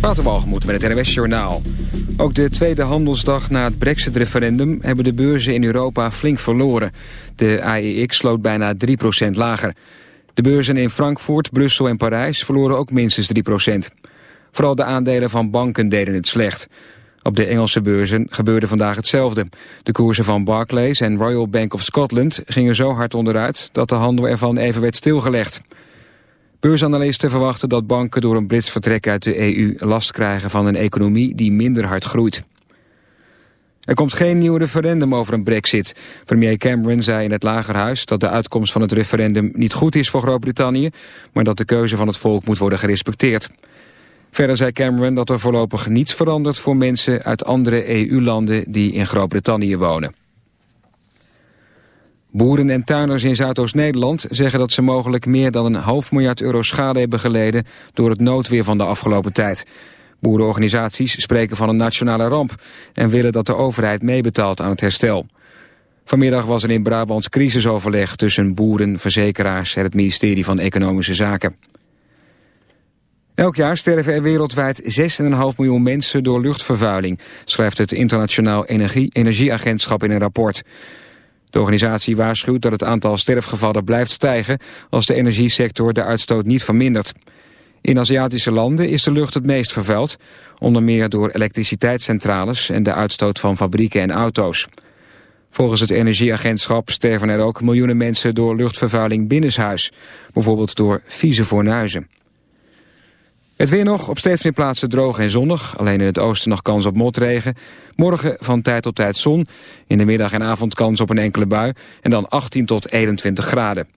Waterwalgemoed met het NWS Journaal. Ook de tweede handelsdag na het brexit-referendum hebben de beurzen in Europa flink verloren. De AEX sloot bijna 3% lager. De beurzen in Frankfurt, Brussel en Parijs verloren ook minstens 3%. Vooral de aandelen van banken deden het slecht. Op de Engelse beurzen gebeurde vandaag hetzelfde. De koersen van Barclays en Royal Bank of Scotland gingen zo hard onderuit dat de handel ervan even werd stilgelegd. Beursanalisten verwachten dat banken door een Brits vertrek uit de EU last krijgen van een economie die minder hard groeit. Er komt geen nieuw referendum over een brexit. Premier Cameron zei in het Lagerhuis dat de uitkomst van het referendum niet goed is voor Groot-Brittannië, maar dat de keuze van het volk moet worden gerespecteerd. Verder zei Cameron dat er voorlopig niets verandert voor mensen uit andere EU-landen die in Groot-Brittannië wonen. Boeren en tuiners in Zuidoost-Nederland zeggen dat ze mogelijk meer dan een half miljard euro schade hebben geleden door het noodweer van de afgelopen tijd. Boerenorganisaties spreken van een nationale ramp en willen dat de overheid meebetaalt aan het herstel. Vanmiddag was er in Brabant crisisoverleg tussen boeren, verzekeraars en het ministerie van Economische Zaken. Elk jaar sterven er wereldwijd 6,5 miljoen mensen door luchtvervuiling, schrijft het Internationaal Energie Energieagentschap in een rapport. De organisatie waarschuwt dat het aantal sterfgevallen blijft stijgen als de energiesector de uitstoot niet vermindert. In Aziatische landen is de lucht het meest vervuild, onder meer door elektriciteitscentrales en de uitstoot van fabrieken en auto's. Volgens het energieagentschap sterven er ook miljoenen mensen door luchtvervuiling binnenshuis, bijvoorbeeld door vieze fornuizen. Het weer nog, op steeds meer plaatsen droog en zonnig. Alleen in het oosten nog kans op motregen. Morgen van tijd tot tijd zon. In de middag en avond kans op een enkele bui. En dan 18 tot 21 graden.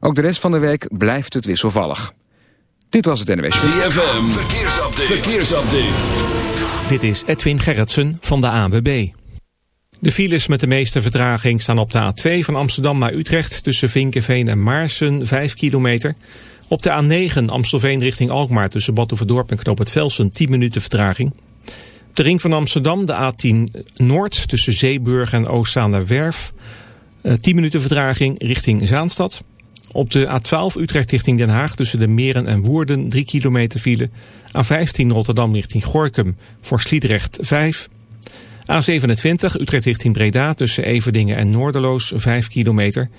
Ook de rest van de week blijft het wisselvallig. Dit was het NWS. ZFM, verkeersupdate. verkeersupdate. Dit is Edwin Gerritsen van de ANWB. De files met de meeste vertraging staan op de A2 van Amsterdam naar Utrecht... tussen Vinkenveen en Maarsen, 5 kilometer... Op de A9 Amstelveen richting Alkmaar tussen Badhoevedorp en Knoop het Velsen 10 minuten vertraging. Op de ring van Amsterdam de A10 Noord tussen Zeeburg en Oostzaanerwerf. 10 eh, minuten vertraging richting Zaanstad. Op de A12 Utrecht richting Den Haag tussen de Meren en Woerden 3 kilometer file. A15 Rotterdam richting Gorkum voor Sliedrecht 5. A27 Utrecht richting Breda tussen Everdingen en Noorderloos 5 kilometer.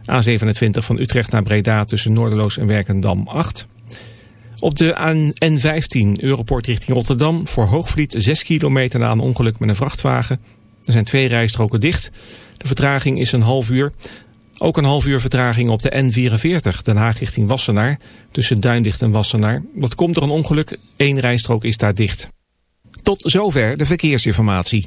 A27 van Utrecht naar Breda tussen Noorderloos en Werkendam 8. Op de N15 Europort richting Rotterdam voor Hoogvliet 6 kilometer na een ongeluk met een vrachtwagen. Er zijn twee rijstroken dicht. De vertraging is een half uur. Ook een half uur vertraging op de N44 Den Haag richting Wassenaar tussen Duindicht en Wassenaar. Dat komt door een ongeluk. Eén rijstrook is daar dicht. Tot zover de verkeersinformatie.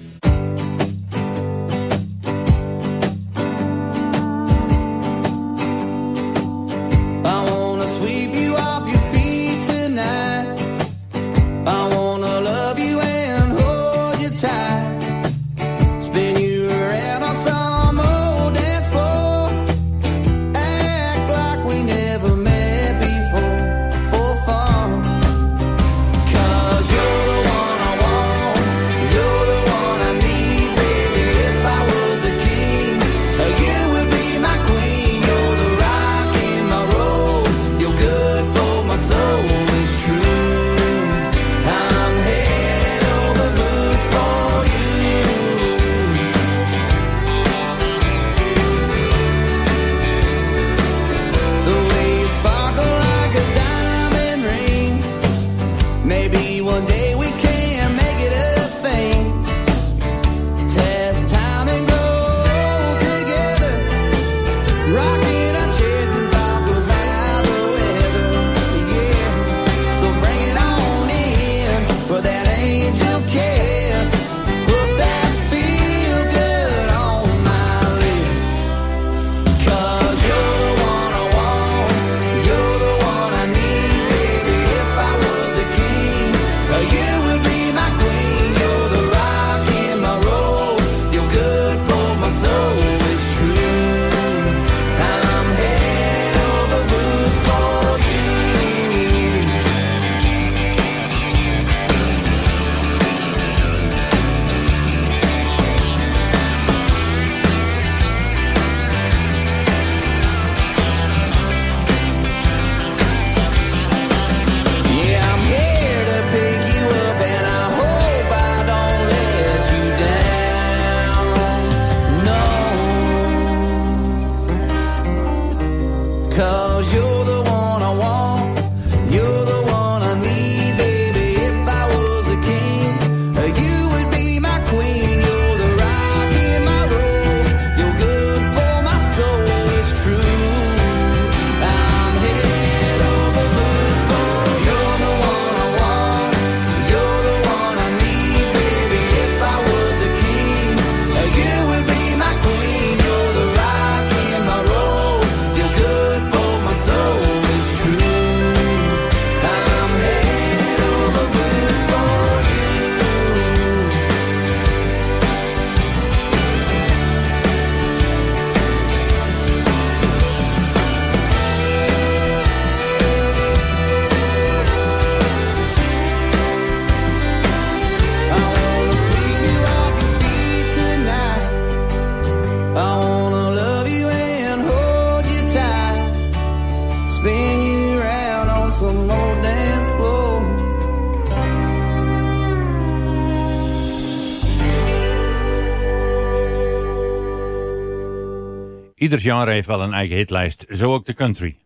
Ieder genre heeft wel een eigen hitlijst, zo ook de country.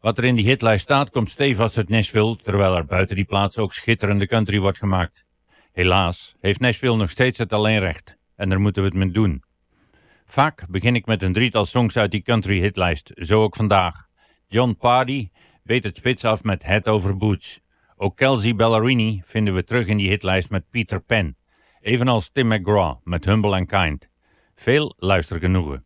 Wat er in die hitlijst staat komt stevast uit Nashville, terwijl er buiten die plaats ook schitterende country wordt gemaakt. Helaas heeft Nashville nog steeds het alleenrecht en daar moeten we het mee doen. Vaak begin ik met een drietal songs uit die country hitlijst, zo ook vandaag. John Pardy beet het spits af met Head Over Boots. Ook Kelsey Ballerini vinden we terug in die hitlijst met Peter Pan. Evenals Tim McGraw met Humble and Kind. Veel luistergenoegen.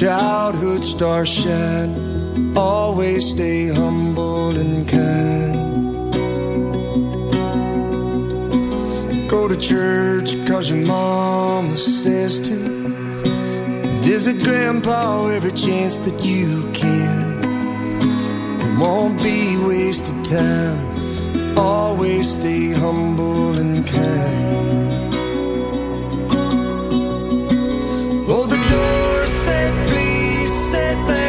childhood star shine. Always stay humble and kind. Go to church cause your mama says to. Visit grandpa every chance that you can. It won't be wasted time. Always stay humble and kind. te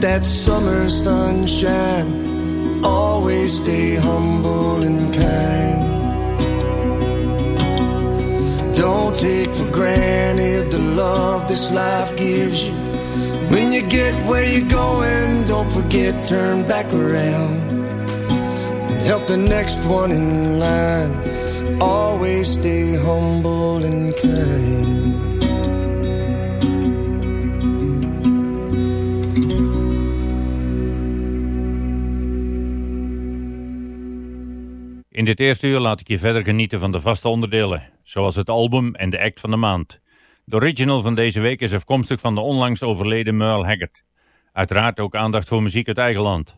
that summer sunshine. Always stay humble and kind. Don't take for granted the love this life gives you. When you get where you're going, don't forget, turn back around And help the next one in line. Always stay humble and kind. Dit eerste uur laat ik je verder genieten van de vaste onderdelen, zoals het album en de act van de maand. De original van deze week is afkomstig van de onlangs overleden Merle Haggard. Uiteraard ook aandacht voor muziek uit eigen land.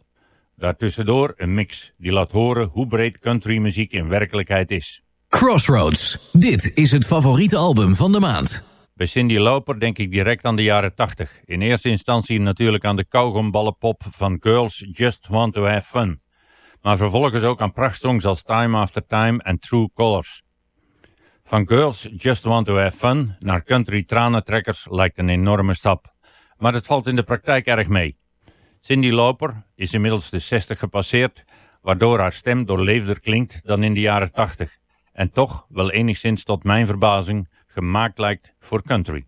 Daartussendoor een mix die laat horen hoe breed countrymuziek in werkelijkheid is. Crossroads. Dit is het favoriete album van de maand. Bij Cindy Lauper denk ik direct aan de jaren 80. In eerste instantie natuurlijk aan de kauwgomballenpop van Girls Just Want To Have Fun. Maar vervolgens ook aan prachtsongs als Time After Time en True Colors. Van Girls Just Want To Have Fun naar country tranentrekkers lijkt een enorme stap. Maar het valt in de praktijk erg mee. Cindy Lauper is inmiddels de 60 gepasseerd, waardoor haar stem doorleefder klinkt dan in de jaren 80. En toch, wel enigszins tot mijn verbazing, gemaakt lijkt voor country.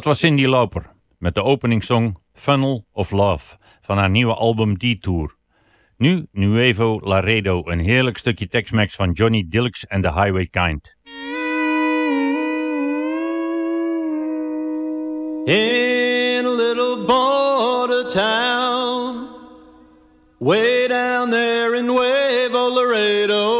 Dat was Cindy Lauper met de openingssong Funnel of Love van haar nieuwe album Detour. Nu Nuevo Laredo, een heerlijk stukje Tex-Mex van Johnny Dillix en The Highway Kind. In a little border town Way down there in Nuevo Laredo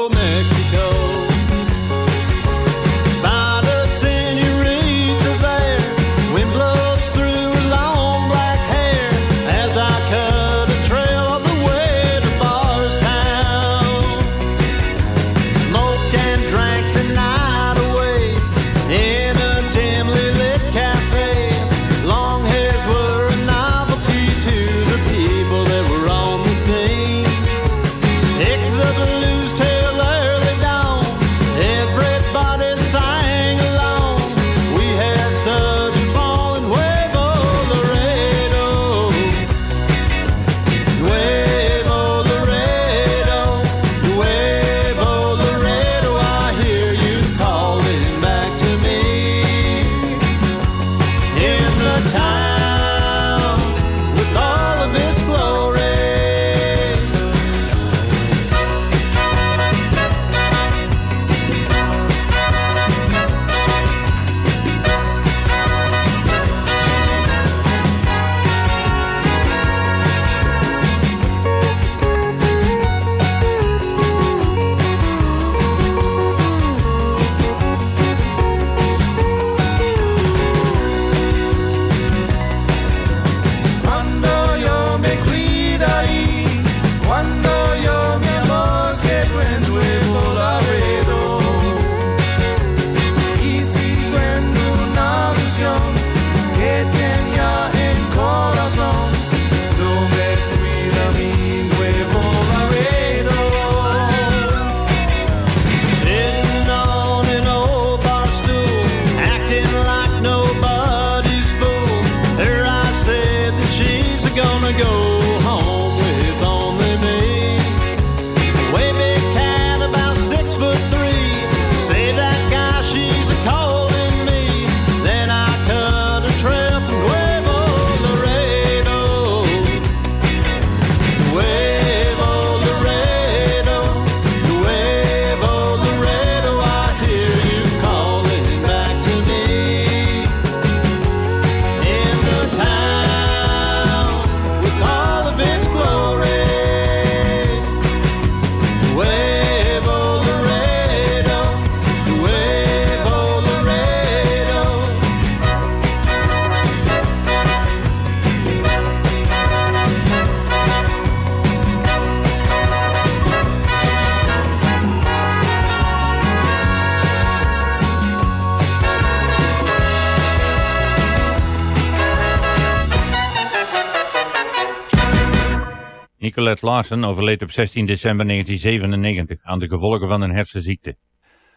Nicolette Larsen overleed op 16 december 1997 aan de gevolgen van een hersenziekte.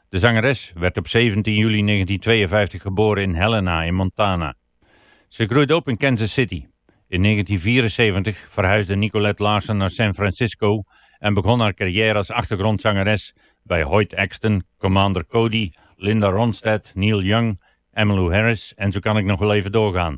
De zangeres werd op 17 juli 1952 geboren in Helena in Montana. Ze groeide op in Kansas City. In 1974 verhuisde Nicolette Larsen naar San Francisco en begon haar carrière als achtergrondzangeres bij Hoyt Axton, Commander Cody, Linda Ronstadt, Neil Young, Emmylou Harris en zo kan ik nog wel even doorgaan.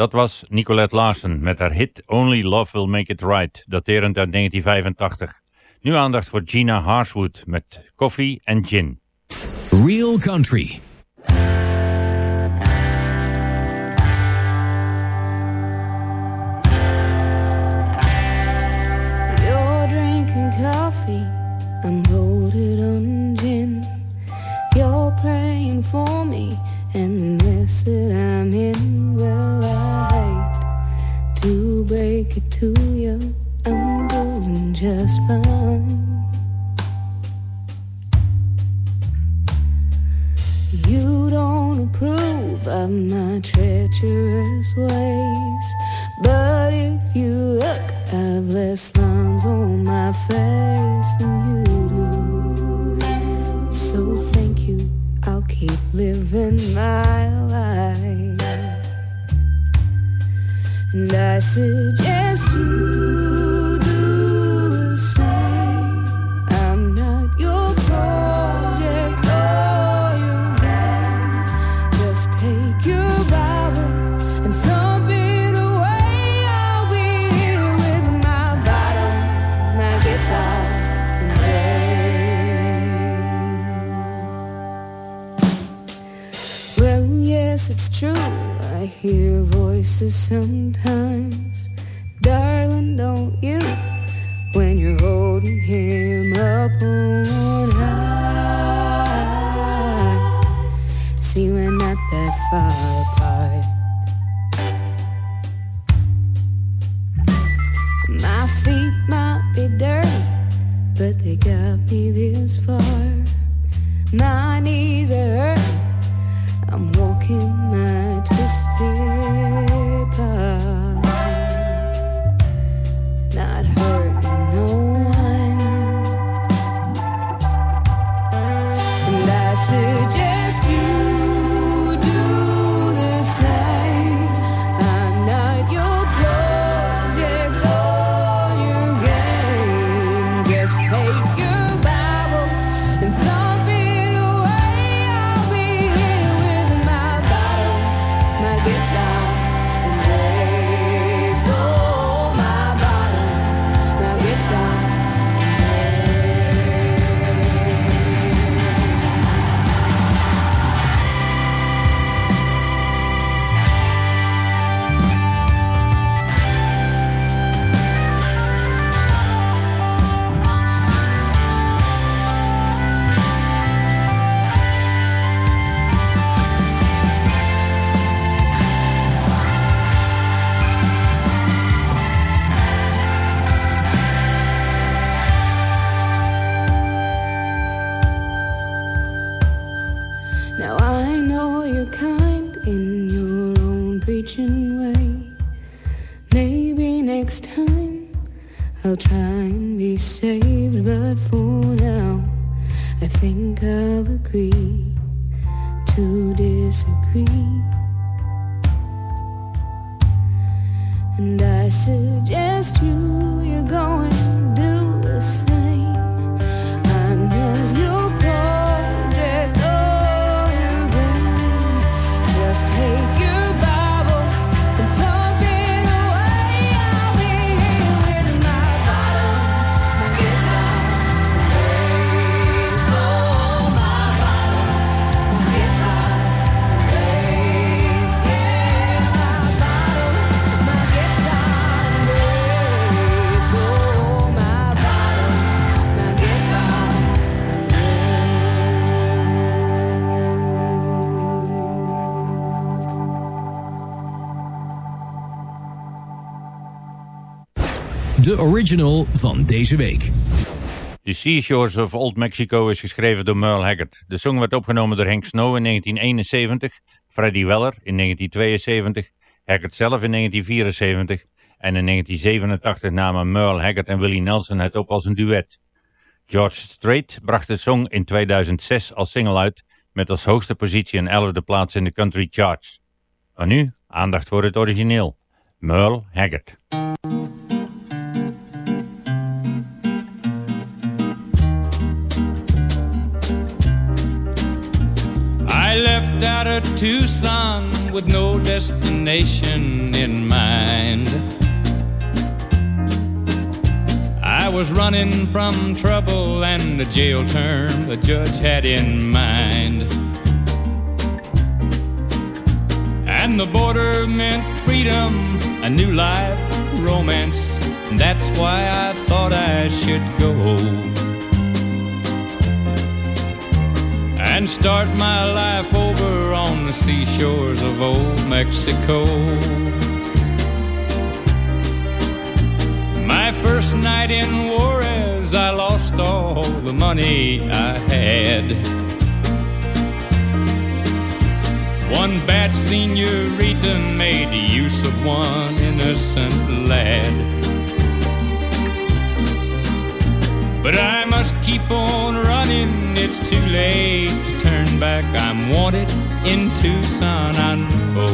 Dat was Nicolette Larsen met haar hit Only Love Will Make It Right, daterend uit 1985. Nu aandacht voor Gina Harswood met Coffee and Gin. Real Country. You're drinking coffee, I'm loaded on gin. You're praying for me and the mess that I'm in. Well, I hate to break it to you, I'm doing just fine. Of my treacherous ways. But if you look, I've less lines on my face than you do. So thank you, I'll keep living my life. And I suggest you it's true. I hear voices sometimes. Darling, don't you? When you're holding him up on high. See, we're not that I'll but for now, I think I'll agree to disagree. And I suggest you, original van deze week. The Seashores of Old Mexico is geschreven door Merle Haggard. De song werd opgenomen door Hank Snow in 1971, Freddie Weller in 1972, Haggard zelf in 1974 en in 1987 namen Merle Haggard en Willie Nelson het op als een duet. George Strait bracht de song in 2006 als single uit met als hoogste positie een 11e plaats in de country charts. Maar nu aandacht voor het origineel. Merle Haggard. Left out of Tucson with no destination in mind. I was running from trouble and the jail term the judge had in mind. And the border meant freedom, a new life, romance. And that's why I thought I should go. And start my life over on the seashores of old Mexico. My first night in Juarez, I lost all the money I had. One bad senorita made use of one innocent lad. But I must keep on it's too late to turn back. I'm wanted in Tucson, I know.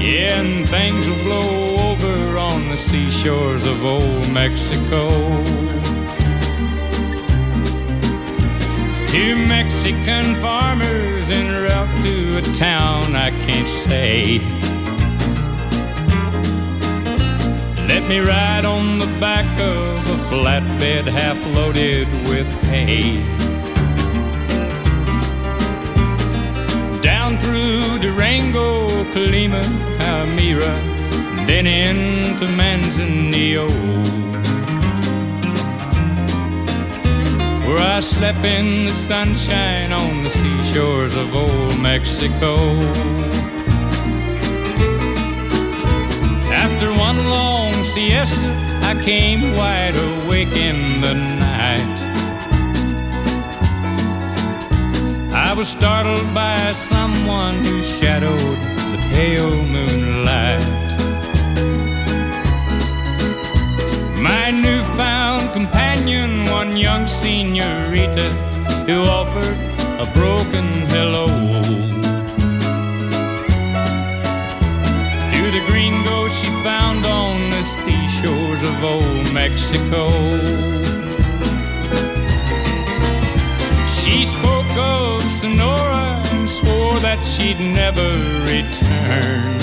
Yeah, and things will blow over on the seashores of old Mexico. Two Mexican farmers en route to a town I can't say. Let me ride on the back of flatbed half loaded with hay. Down through Durango, Colima, Almira, then into Manzanillo. Where I slept in the sunshine on the seashores of old Mexico. After one long siesta, I came wide awake in the night. I was startled by someone who shadowed the pale moonlight. My newfound companion, one young senorita, who offered a broken hello. To the gringo seashores of old Mexico. She spoke of Sonora and swore that she'd never return.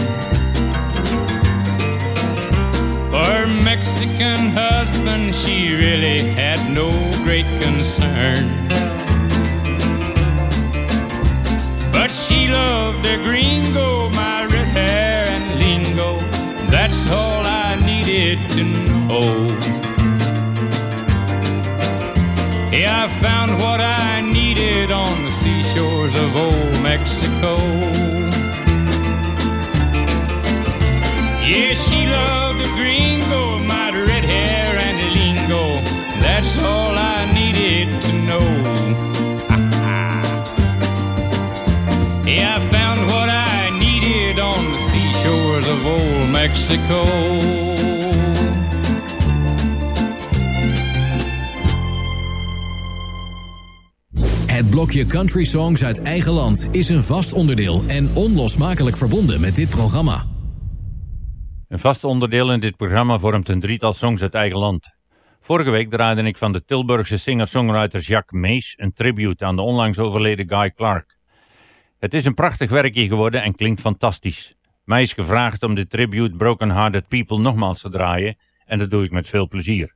Her Mexican husband, she really had no great concern. But she loved a gringo, my red hair and lingo. That's all I needed to know. Yeah, I found what I needed on the seashores of old Mexico. Yeah, she loved a gringo, my red hair and a lingo. That's all I needed to know. yeah, I found what I needed on the seashores of old Mexico. Het blokje Country Songs uit eigen land is een vast onderdeel en onlosmakelijk verbonden met dit programma. Een vast onderdeel in dit programma vormt een drietal songs uit eigen land. Vorige week draaide ik van de Tilburgse singer-songwriter Jacques Mees een tribute aan de onlangs overleden Guy Clark. Het is een prachtig werkje geworden en klinkt fantastisch. Mij is gevraagd om de tribute Broken Hearted People nogmaals te draaien en dat doe ik met veel plezier.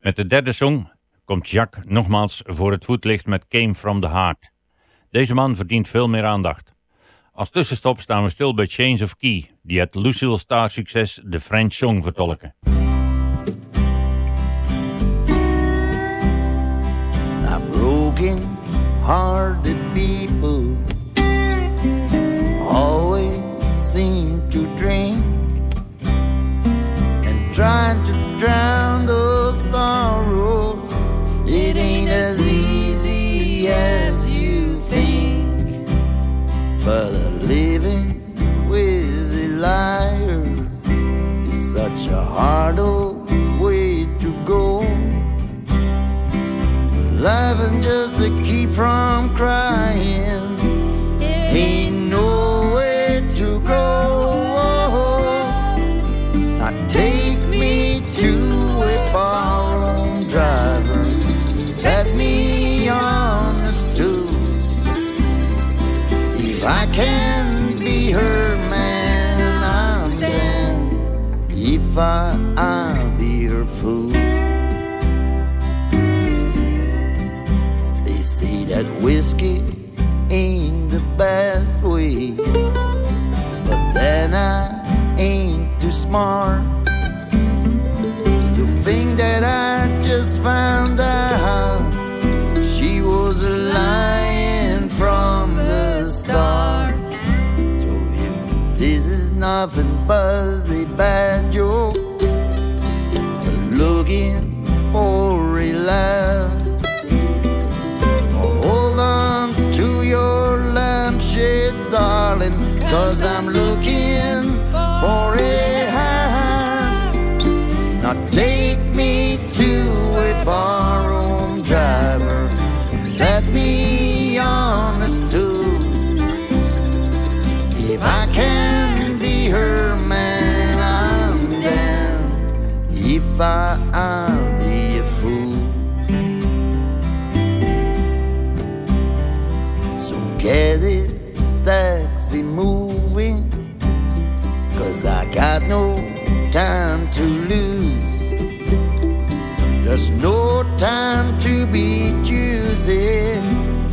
Met de derde song komt Jacques nogmaals voor het voetlicht met Came From The Heart. Deze man verdient veel meer aandacht. Als tussenstop staan we stil bij Change of Key, die het Lucille Star succes de French Song vertolken. Broken people always seem to drink and trying to drown those sorrows. It ain't as easy as you think, but a living with a liar is such a hard old way to go. Laughing just to keep from crying. I'll be her fool. They say that whiskey ain't the best way, but then I ain't too smart to think that I just found out nothing but a bad joke, looking for a laugh. Hold on to your lampshade, darling, cause I'm looking for a hand. Now take me time to be choosy.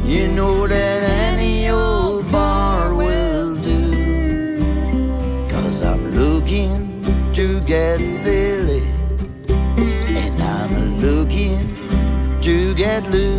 You know that any old bar will do. Cause I'm looking to get silly. And I'm looking to get loose.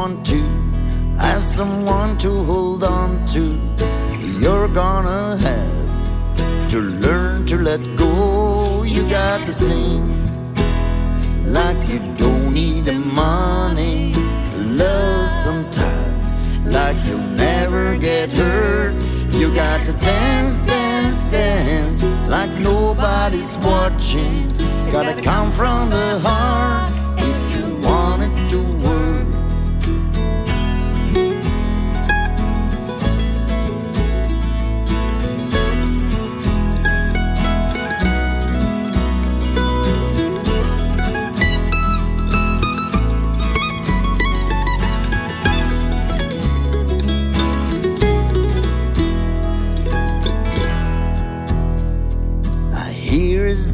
Want to have someone to hold on to, you're gonna have to learn to let go. You got to sing like you don't need the money. Love sometimes like you'll never get hurt. You got to dance, dance, dance like nobody's watching. It's gotta come from the heart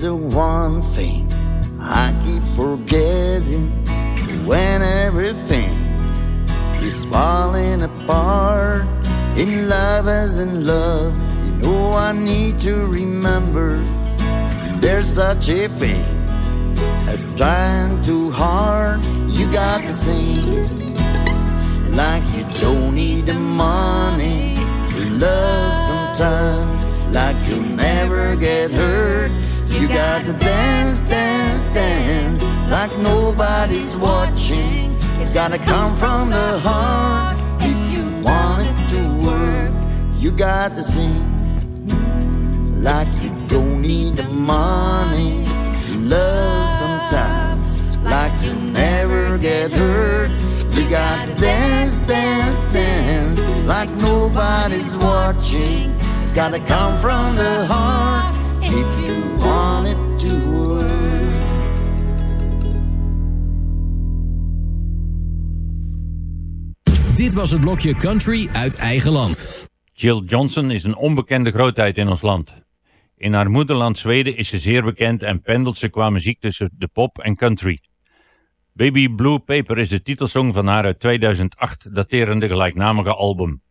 the one thing I keep forgetting when everything is falling apart. In love as in love, you know I need to remember there's such a thing as trying too hard. You got to sing like you don't need the money. Love sometimes like you'll never get hurt. You got to dance, dance, dance like nobody's watching. It's gotta come from the heart if you want it to work. You got to sing like you don't need the money. You love sometimes like you'll never get hurt. You got to dance, dance, dance like nobody's watching. It's gotta come from the heart was het blokje Country uit eigen land. Jill Johnson is een onbekende grootheid in ons land. In haar moederland Zweden is ze zeer bekend en pendelt ze qua muziek tussen de pop en country. Baby Blue Paper is de titelsong van haar uit 2008 daterende gelijknamige album.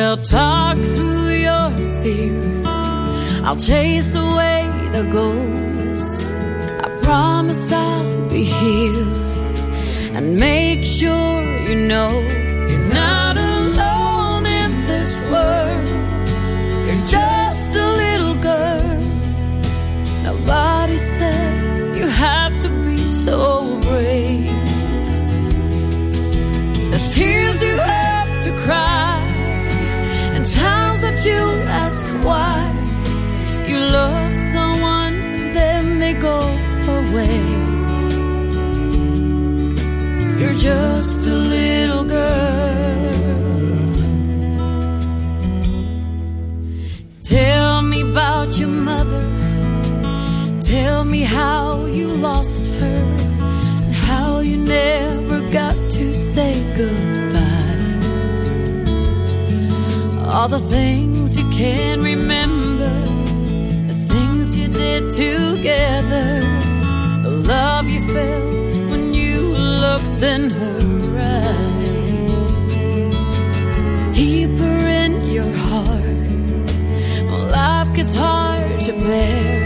We'll talk through your fears. I'll chase away the ghost. I promise I'll be here and make sure you know you're not alone in this world. You're just a little girl. Nobody said you have to be so brave. There's tears they go away. You're just a little girl. Tell me about your mother. Tell me how you lost her and how you never got to say goodbye. All the things you can remember did together, the love you felt when you looked in her eyes. Keep her in your heart when life gets hard to bear.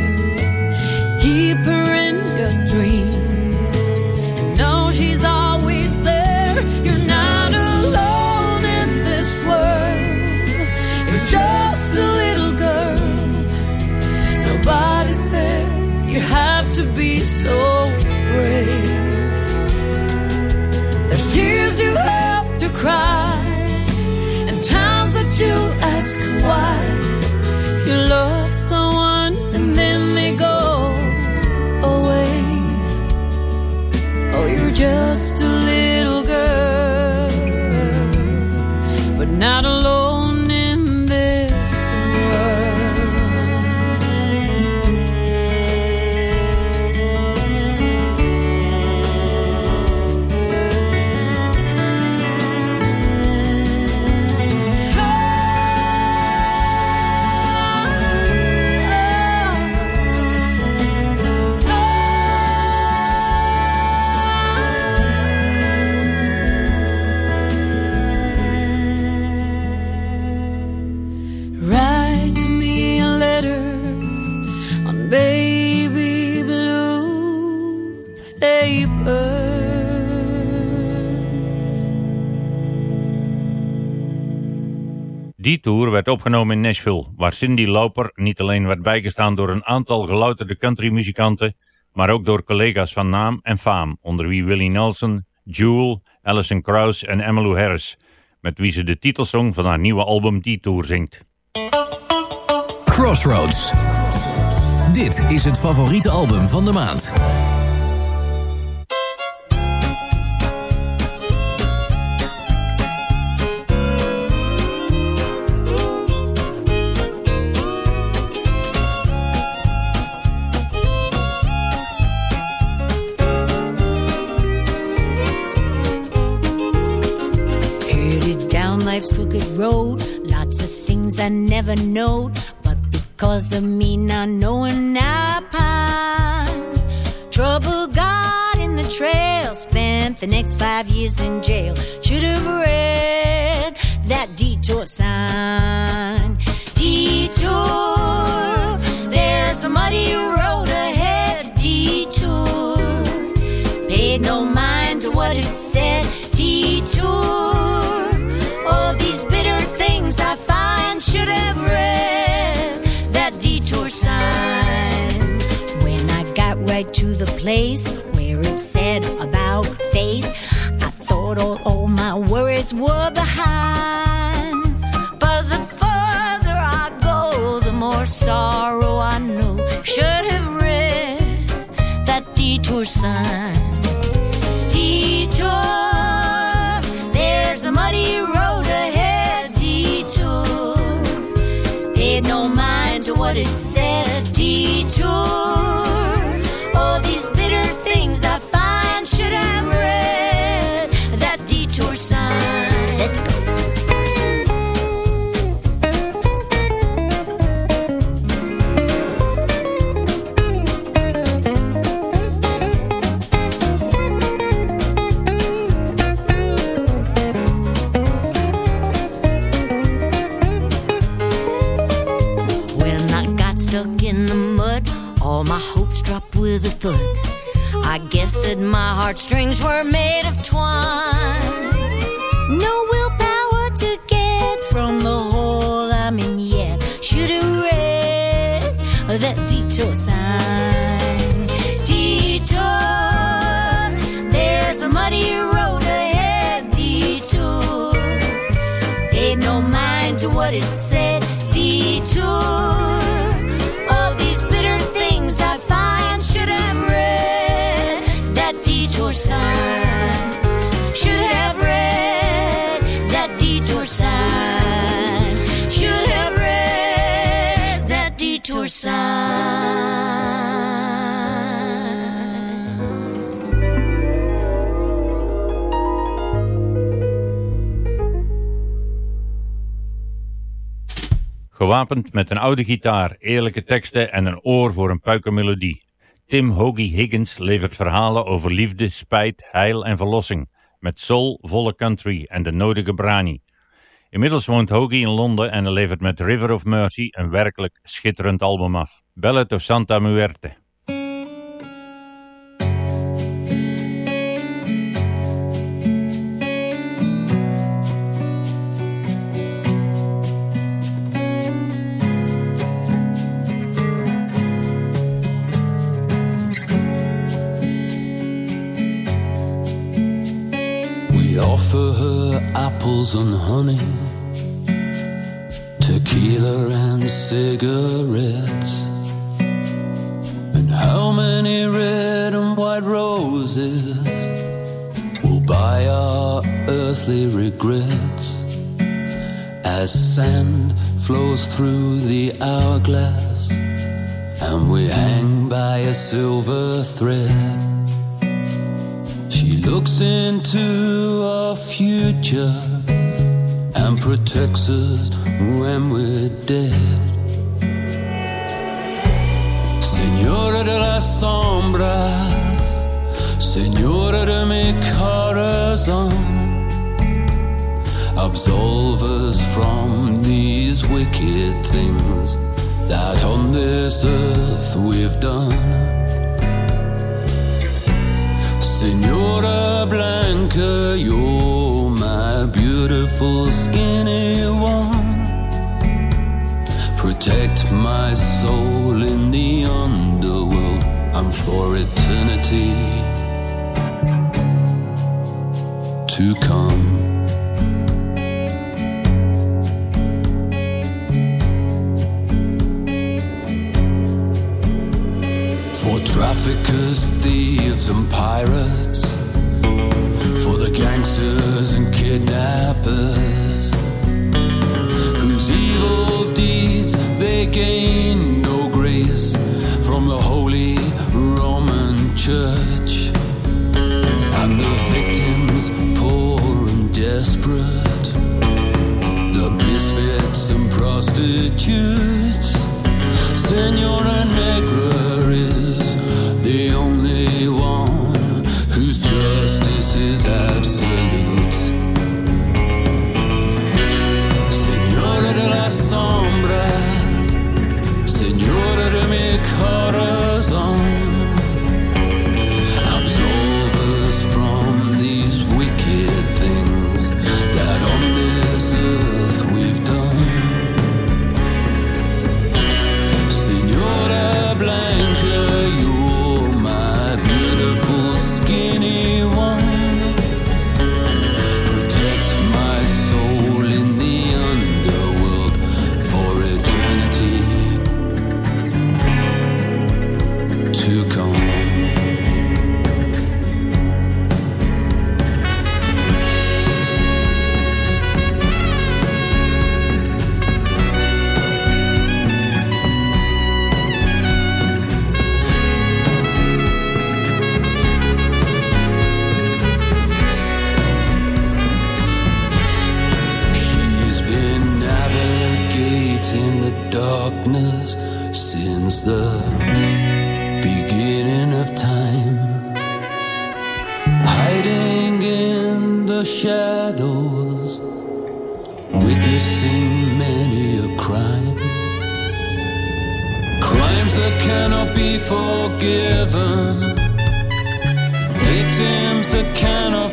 Die tour werd opgenomen in Nashville, waar Cindy Lauper niet alleen werd bijgestaan door een aantal gelouterde countrymuzikanten, maar ook door collega's van naam en faam, onder wie Willie Nelson, Jewel, Alison Krauss en Emmylou Harris, met wie ze de titelsong van haar nieuwe album Detour zingt. Crossroads. Dit is het favoriete album van de maand. Life's crooked road, lots of things I never know, but because of me not knowing I pine. Trouble got in the trail, spent the next five years in jail. Should have read that detour sign. Detour, there's a muddy road ahead. Detour, paid no mind to what it right to the place where it said about faith. I thought all, all my worries were behind. But the further I go, the more sorrow I know. Should have read that detour sign. Detour, there's a muddy road ahead. Detour, paid no mind to what it said. Detour. Heartstrings were made Gewapend met een oude gitaar, eerlijke teksten en een oor voor een puikenmelodie. Tim Hoagie Higgins levert verhalen over liefde, spijt, heil en verlossing. Met soul, volle country en de nodige brani. Inmiddels woont Hoagie in Londen en levert met River of Mercy een werkelijk schitterend album af. Ballad of Santa Muerte. Apples and honey, tequila and cigarettes. And how many red and white roses will buy our earthly regrets as sand flows through the hourglass and we hang by a silver thread? She looks into our future protects us when we're dead. Señora de las sombras, Señora de mi corazón, absolve us from these wicked things that on this earth we've done. Senora Blanca, you're my beautiful skinny one. Protect my soul in the underworld. I'm for eternity to come. For traffickers, thieves, and pirates. For the gangsters and kidnappers. Whose evil deeds they gain no grace from the Holy Roman Church. And the victims, poor and desperate. The misfits and prostitutes. Senora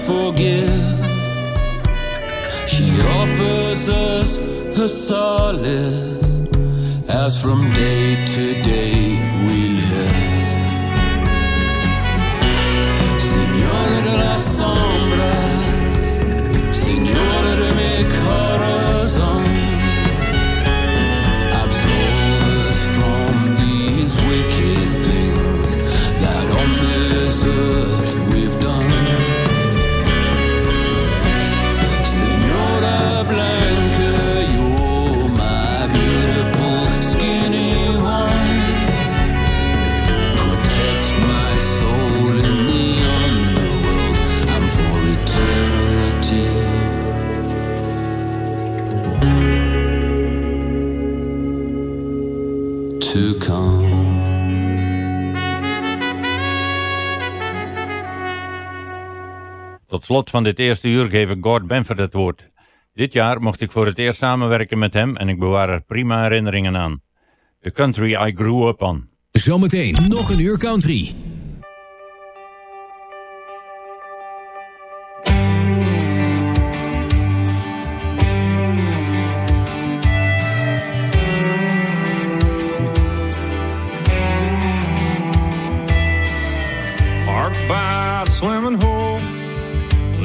forgive. She offers us her solace as from day to day we live. Signora de las sombras, slot van dit eerste uur geef ik Gord Benford het woord. Dit jaar mocht ik voor het eerst samenwerken met hem en ik bewaar er prima herinneringen aan. The country I grew up on. Zometeen nog een uur country.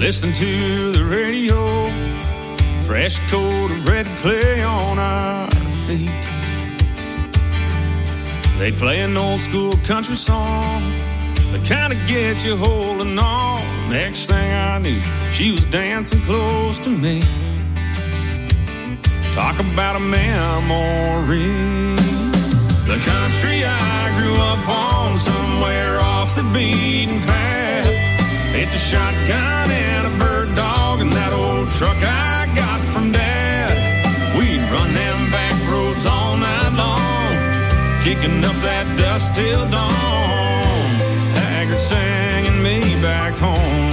Listen to the radio. Fresh coat of red clay on our feet. They play an old school country song that kind of gets you holding on. Next thing I knew, she was dancing close to me. Talk about a memory. The country I grew up on, somewhere off the beaten path. It's a shotgun and a bird dog and that old truck I got from dad. We'd run them back roads all night long, kicking up that dust till dawn. Haggard singing me back home.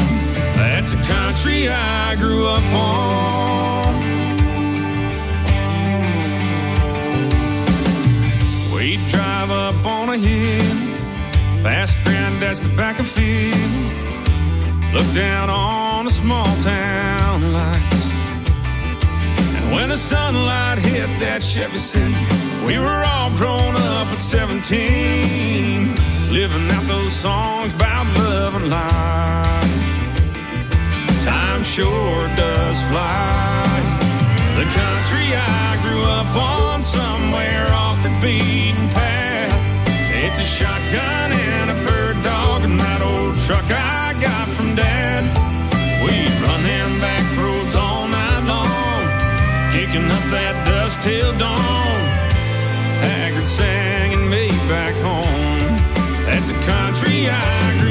That's the country I grew up on. We'd drive up on a hill, past Granddad's tobacco field, look down on the small town lights. And when the sunlight hit that Chevy City, we were all grown up at 17, living out those songs about love and life. Time sure does fly. The country I grew up on, somewhere off the beaten path. It's a shotgun kicking up that dust till dawn. Haggard singing me back home. That's the country I grew